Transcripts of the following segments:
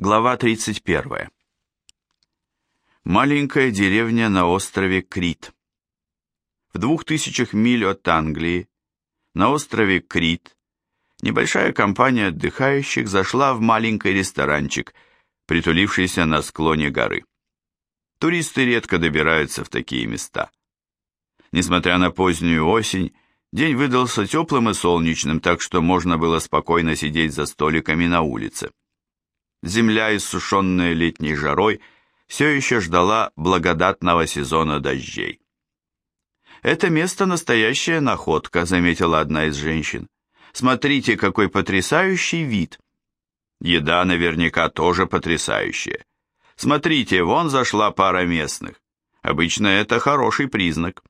Глава 31. Маленькая деревня на острове Крит. В двух тысячах миль от Англии, на острове Крит, небольшая компания отдыхающих зашла в маленький ресторанчик, притулившийся на склоне горы. Туристы редко добираются в такие места. Несмотря на позднюю осень, день выдался теплым и солнечным, так что можно было спокойно сидеть за столиками на улице. Земля, иссушенная летней жарой, все еще ждала благодатного сезона дождей. «Это место настоящая находка», — заметила одна из женщин. «Смотрите, какой потрясающий вид!» Еда наверняка тоже потрясающая. Смотрите, вон зашла пара местных. Обычно это хороший признак.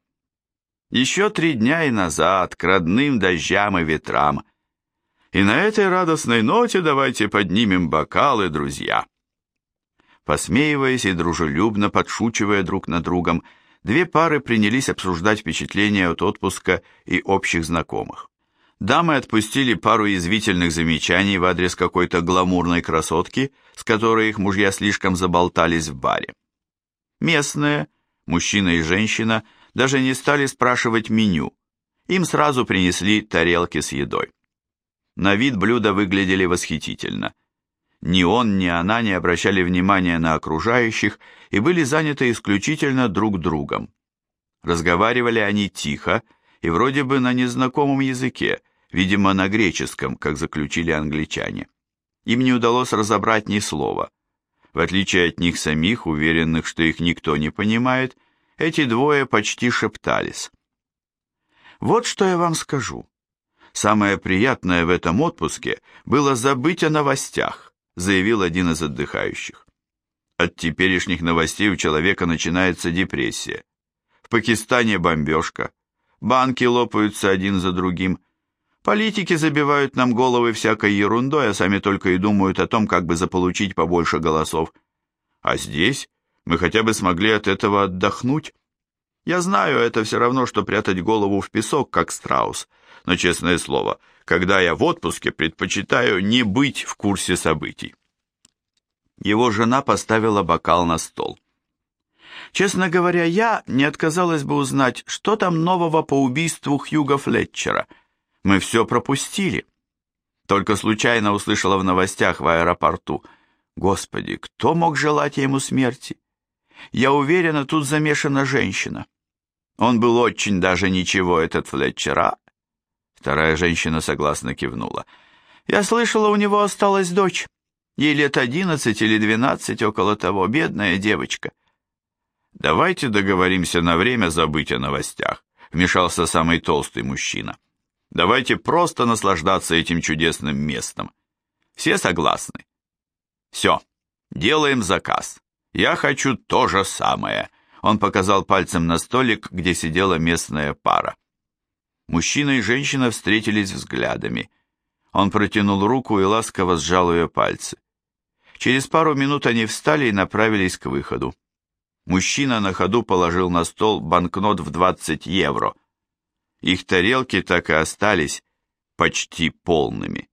Еще три дня и назад, к родным дождям и ветрам, и на этой радостной ноте давайте поднимем бокалы, друзья. Посмеиваясь и дружелюбно подшучивая друг над другом, две пары принялись обсуждать впечатления от отпуска и общих знакомых. Дамы отпустили пару язвительных замечаний в адрес какой-то гламурной красотки, с которой их мужья слишком заболтались в баре. Местные, мужчина и женщина, даже не стали спрашивать меню. Им сразу принесли тарелки с едой. На вид блюда выглядели восхитительно. Ни он, ни она не обращали внимания на окружающих и были заняты исключительно друг другом. Разговаривали они тихо и вроде бы на незнакомом языке, видимо, на греческом, как заключили англичане. Им не удалось разобрать ни слова. В отличие от них самих, уверенных, что их никто не понимает, эти двое почти шептались. «Вот что я вам скажу. Самое приятное в этом отпуске было забыть о новостях, заявил один из отдыхающих. От теперешних новостей у человека начинается депрессия. В Пакистане бомбежка, банки лопаются один за другим, политики забивают нам головы всякой ерундой, а сами только и думают о том, как бы заполучить побольше голосов. А здесь мы хотя бы смогли от этого отдохнуть. Я знаю, это все равно, что прятать голову в песок, как страус, но, честное слово, когда я в отпуске, предпочитаю не быть в курсе событий. Его жена поставила бокал на стол. Честно говоря, я не отказалась бы узнать, что там нового по убийству Хьюга Флетчера. Мы все пропустили. Только случайно услышала в новостях в аэропорту. Господи, кто мог желать ему смерти? Я уверена, тут замешана женщина. Он был очень даже ничего, этот Флетчер, а? Вторая женщина согласно кивнула. «Я слышала, у него осталась дочь. Ей лет одиннадцать или двенадцать, около того, бедная девочка». «Давайте договоримся на время забыть о новостях», вмешался самый толстый мужчина. «Давайте просто наслаждаться этим чудесным местом. Все согласны?» «Все, делаем заказ. Я хочу то же самое», он показал пальцем на столик, где сидела местная пара. Мужчина и женщина встретились взглядами. Он протянул руку и ласково сжал ее пальцы. Через пару минут они встали и направились к выходу. Мужчина на ходу положил на стол банкнот в 20 евро. Их тарелки так и остались почти полными.